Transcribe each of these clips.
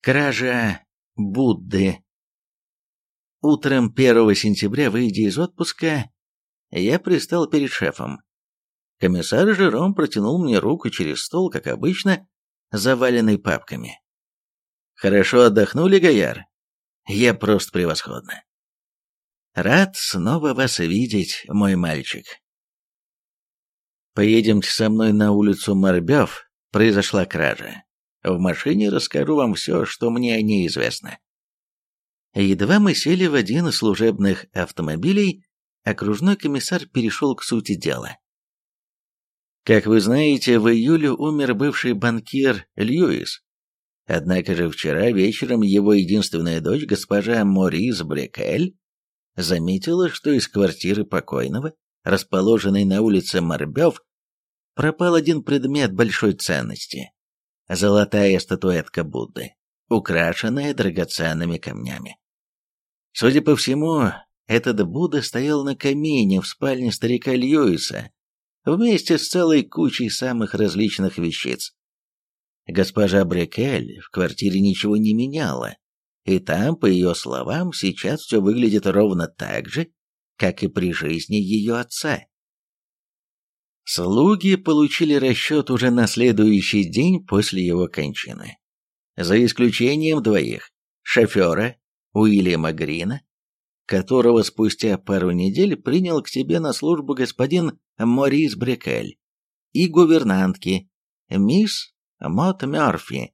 Кража Будды. Утром 1 сентября, выйдя из отпуска, я пристал перед шефом. Комиссар Жером протянул мне руку через стол, как обычно, заваленный папками. «Хорошо отдохнули, Гояр?» «Я просто превосходно». «Рад снова вас видеть, мой мальчик». «Поедемте со мной на улицу Морбев. Произошла кража. В машине расскажу вам все, что мне о ней известно». Едва мы сели в один из служебных автомобилей, окружной комиссар перешел к сути дела. Как вы знаете, в июле умер бывший банкир Льюис. Однако же вчера вечером его единственная дочь, госпожа Морис Брекель, заметила, что из квартиры покойного, расположенной на улице Морбев, пропал один предмет большой ценности – золотая статуэтка Будды, украшенная драгоценными камнями. Судя по всему, этот Будда стоял на камине в спальне старика Льюиса, вместе с целой кучей самых различных вещиц. Госпожа Брекель в квартире ничего не меняла, и там, по ее словам, сейчас все выглядит ровно так же, как и при жизни ее отца. Слуги получили расчет уже на следующий день после его кончины. За исключением двоих – шофера Уильяма Грина которого спустя пару недель принял к себе на службу господин Морис Брекель, и гувернантки, мисс Мот Мёрфи,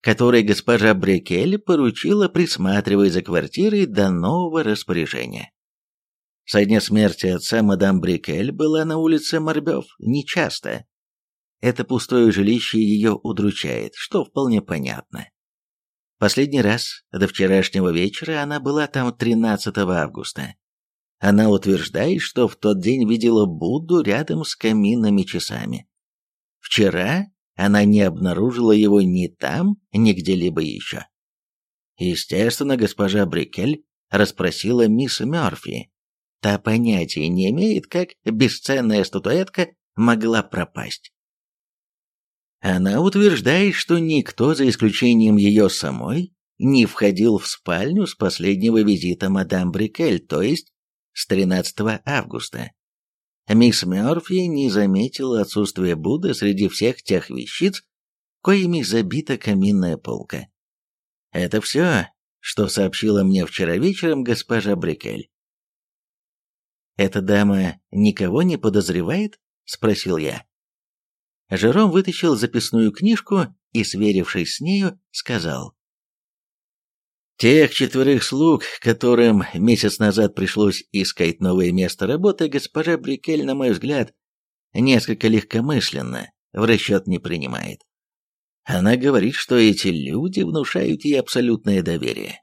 которой госпожа Брекель поручила присматривать за квартирой до нового распоряжения. Со дня смерти отца мадам Брекель была на улице Морбев нечасто. Это пустое жилище ее удручает, что вполне понятно. Последний раз, до вчерашнего вечера, она была там 13 августа. Она утверждает, что в тот день видела Будду рядом с каминными часами. Вчера она не обнаружила его ни там, ни где-либо еще. Естественно, госпожа Брикель расспросила мисс Мёрфи. Та понятия не имеет, как бесценная статуэтка могла пропасть. Она утверждает, что никто, за исключением ее самой, не входил в спальню с последнего визита мадам Брикель, то есть с 13 августа. Мисс Мёрфи не заметила отсутствия Будды среди всех тех вещиц, коими забита каминная полка. Это все, что сообщила мне вчера вечером госпожа Брикель. «Эта дама никого не подозревает?» — спросил я. Жером вытащил записную книжку и, сверившись с нею, сказал. Тех четверых слуг, которым месяц назад пришлось искать новое место работы, госпожа Брикель, на мой взгляд, несколько легкомысленно в расчет не принимает. Она говорит, что эти люди внушают ей абсолютное доверие.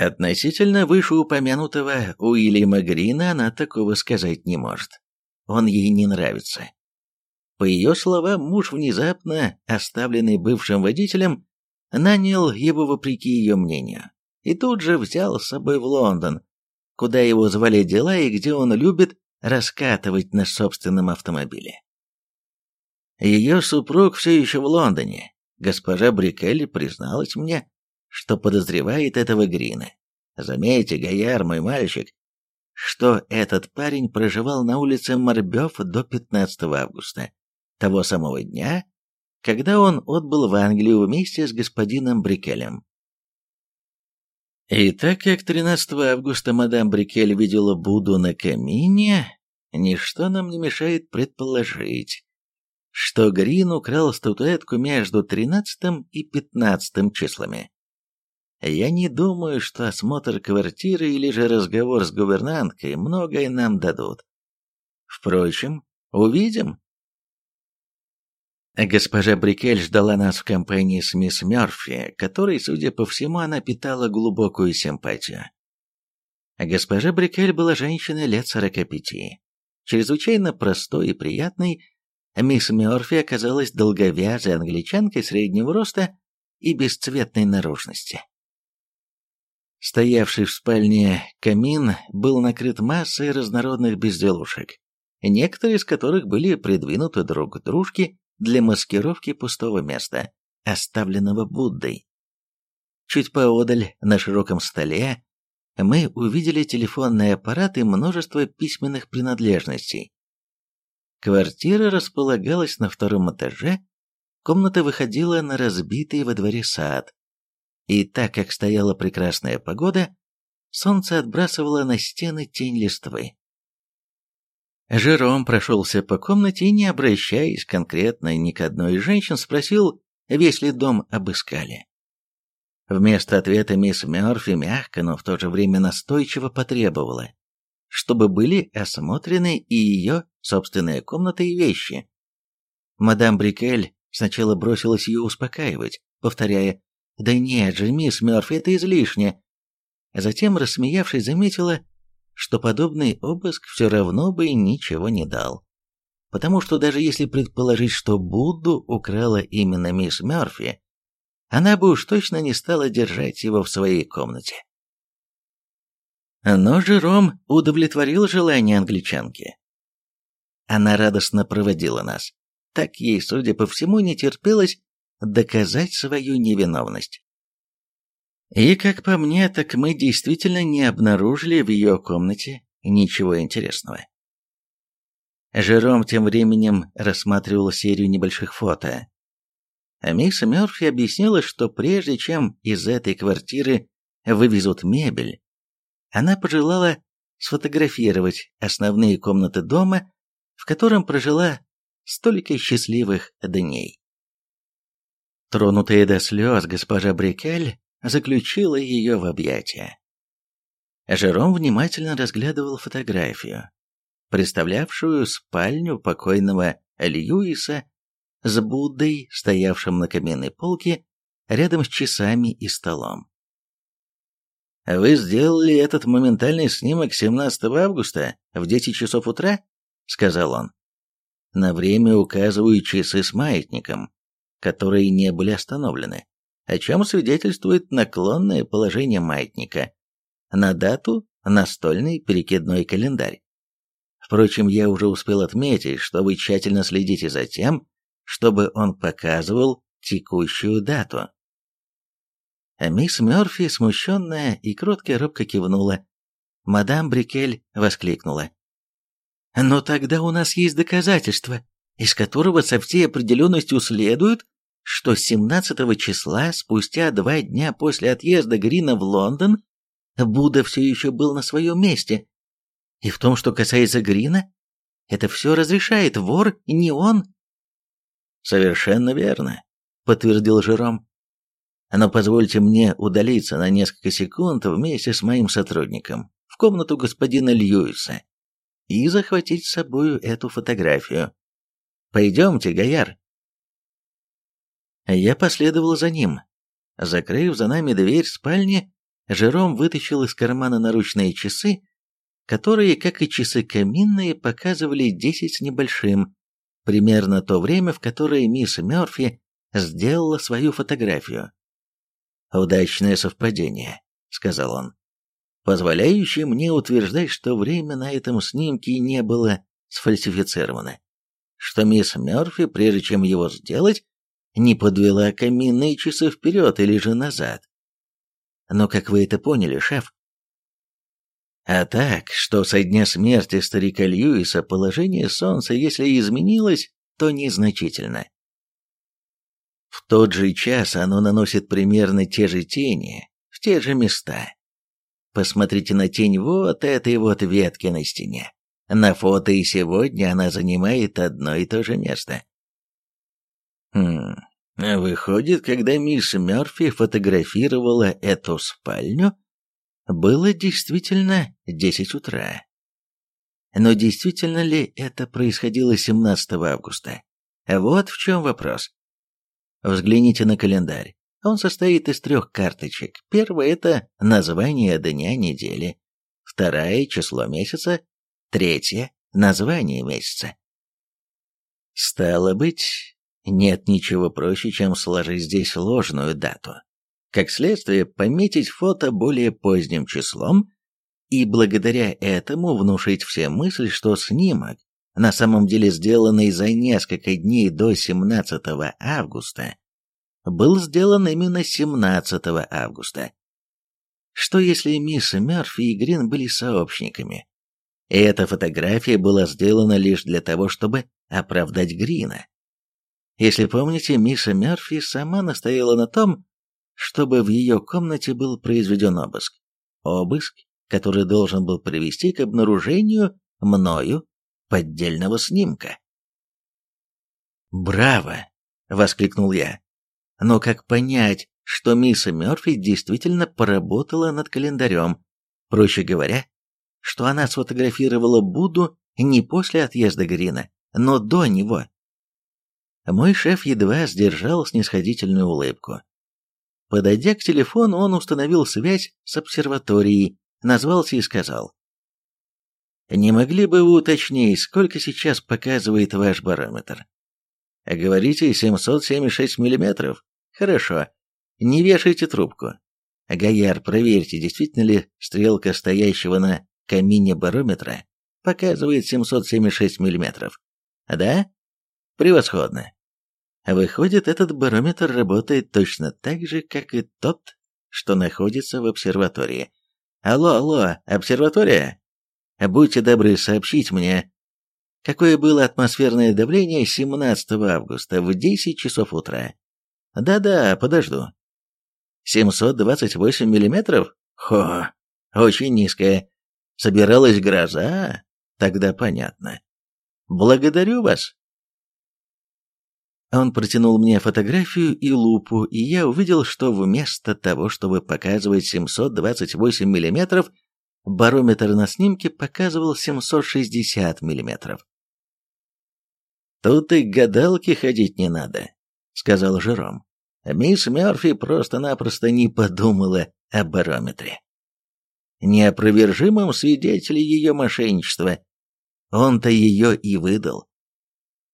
Относительно вышеупомянутого Уильяма Грина она такого сказать не может. Он ей не нравится. По ее словам, муж, внезапно оставленный бывшим водителем, нанял его вопреки ее мнению и тут же взял с собой в Лондон, куда его звали дела и где он любит раскатывать на собственном автомобиле. Ее супруг все еще в Лондоне. Госпожа Брикелли призналась мне, что подозревает этого Грина. Заметьте, Гояр, мой мальчик, что этот парень проживал на улице Морбев до 15 августа, того самого дня, когда он отбыл в Англию вместе с господином Брикелем. И так как 13 августа мадам Брикель видела Буду на камине, ничто нам не мешает предположить, что Грин украл статуэтку между 13 и 15 числами. Я не думаю, что осмотр квартиры или же разговор с гувернанткой многое нам дадут. Впрочем, увидим. Госпожа Брикель ждала нас в компании с мисс Мёрфи, которой, судя по всему, она питала глубокую симпатию. Госпожа Брикель была женщиной лет сорока пяти. Чрезвычайно простой и приятной, мисс Мёрфи оказалась долговязой англичанкой среднего роста и бесцветной наружности. Стоявший в спальне камин был накрыт массой разнородных безделушек, некоторые из которых были придвинуты друг к дружке для маскировки пустого места, оставленного Буддой. Чуть поодаль, на широком столе, мы увидели телефонный аппарат и множество письменных принадлежностей. Квартира располагалась на втором этаже, комната выходила на разбитый во дворе сад. И так как стояла прекрасная погода, солнце отбрасывало на стены тень листвы. Жером прошелся по комнате и, не обращаясь конкретно ни к одной из женщин, спросил, весь ли дом обыскали. Вместо ответа мисс Мёрфи мягко, но в то же время настойчиво потребовала, чтобы были осмотрены и ее собственная комната и вещи. Мадам Брикель сначала бросилась ее успокаивать, повторяя «Да нет же, мисс Мёрфи, это излишне». Затем, рассмеявшись, заметила, что подобный обыск все равно бы ничего не дал. Потому что даже если предположить, что Будду украла именно мисс Мёрфи, она бы уж точно не стала держать его в своей комнате. Но Жером удовлетворил желание англичанки. Она радостно проводила нас. Так ей, судя по всему, не терпелось доказать свою невиновность. И, как по мне, так мы действительно не обнаружили в ее комнате ничего интересного. Жером тем временем рассматривал серию небольших фото. А мисс Мёрфи объяснила, что прежде чем из этой квартиры вывезут мебель, она пожелала сфотографировать основные комнаты дома, в котором прожила столько счастливых дней. Тронутая до слез госпожа Брикель заключила ее в объятия. Жером внимательно разглядывал фотографию, представлявшую спальню покойного Льюиса с Буддой, стоявшим на каменной полке, рядом с часами и столом. «Вы сделали этот моментальный снимок 17 августа в 10 часов утра?» — сказал он. «На время указываю часы с маятником, которые не были остановлены о чем свидетельствует наклонное положение маятника, на дату настольный перекидной календарь. Впрочем, я уже успел отметить, что вы тщательно следите за тем, чтобы он показывал текущую дату. А мисс Мёрфи, смущенная и кротко робко кивнула. Мадам Брикель воскликнула. «Но тогда у нас есть доказательства, из которого со всей определенностью следует, что 17 числа, спустя два дня после отъезда Грина в Лондон, Будда все еще был на своем месте. И в том, что касается Грина, это все разрешает вор, не он. Совершенно верно, подтвердил Жером. Но позвольте мне удалиться на несколько секунд вместе с моим сотрудником в комнату господина Льюиса и захватить с собою эту фотографию. Пойдемте, Гояр. Я последовал за ним. Закрыв за нами дверь спальни, Жером вытащил из кармана наручные часы, которые, как и часы каминные, показывали десять с небольшим, примерно то время, в которое мисс Мёрфи сделала свою фотографию. «Удачное совпадение», — сказал он, позволяющее мне утверждать, что время на этом снимке не было сфальсифицировано, что мисс Мёрфи, прежде чем его сделать, не подвела каминные часы вперед или же назад. Но как вы это поняли, шеф? А так, что со дня смерти старика Льюиса положение Солнца, если изменилось, то незначительно. В тот же час оно наносит примерно те же тени, в те же места. Посмотрите на тень вот этой вот ветки на стене. На фото и сегодня она занимает одно и то же место. Хм, выходит, когда мисс Мёрфи фотографировала эту спальню, было действительно десять утра. Но действительно ли это происходило 17 августа? Вот в чем вопрос. Взгляните на календарь. Он состоит из трех карточек. Первая – это название дня недели. Вторая – число месяца. Третья – название месяца. Стало быть, нет ничего проще, чем сложить здесь ложную дату. Как следствие, пометить фото более поздним числом и благодаря этому внушить всем мысль, что снимок, на самом деле сделанный за несколько дней до 17 августа, был сделан именно 17 августа. Что если мисс Мерфи и Грин были сообщниками? Эта фотография была сделана лишь для того, чтобы оправдать Грина. Если помните, мисс Мерфи сама настояла на том, чтобы в ее комнате был произведен обыск. Обыск, который должен был привести к обнаружению мною поддельного снимка. «Браво!» — воскликнул я. «Но как понять, что мисс Мёрфи действительно поработала над календарем? Проще говоря, что она сфотографировала Будду не после отъезда Грина, но до него». Мой шеф едва сдержал снисходительную улыбку. Подойдя к телефону, он установил связь с обсерваторией, назвался и сказал. «Не могли бы вы уточнить, сколько сейчас показывает ваш барометр?» «Говорите, 776 миллиметров? Хорошо. Не вешайте трубку. Гаяр, проверьте, действительно ли стрелка стоящего на камине барометра показывает 776 миллиметров. Да? Превосходно. Выходит, этот барометр работает точно так же, как и тот, что находится в обсерватории. Алло, алло, обсерватория? Будьте добры сообщить мне, какое было атмосферное давление 17 августа в 10 часов утра. Да-да, подожду. 728 миллиметров? Хо, очень низкое. Собиралась гроза? Тогда понятно. Благодарю вас. Он протянул мне фотографию и лупу, и я увидел, что вместо того, чтобы показывать 728 мм, барометр на снимке показывал 760 мм. «Тут и к гадалке ходить не надо», — сказал Жером. Мисс Мерфи просто-напросто не подумала о барометре. Неопровержимым свидетелем ее мошенничества. Он-то ее и выдал.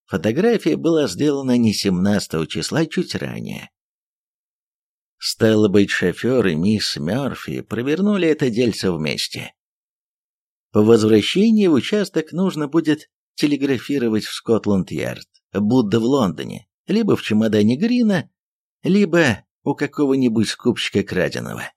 Фотография была сделана не 17 числа, а чуть ранее. Стало быть, шофер и мисс Мёрфи провернули это дельце вместе. По возвращении в участок нужно будет телеграфировать в Скотланд-Ярд, Будда в Лондоне, либо в чемодане Грина, либо у какого-нибудь скупщика краденого.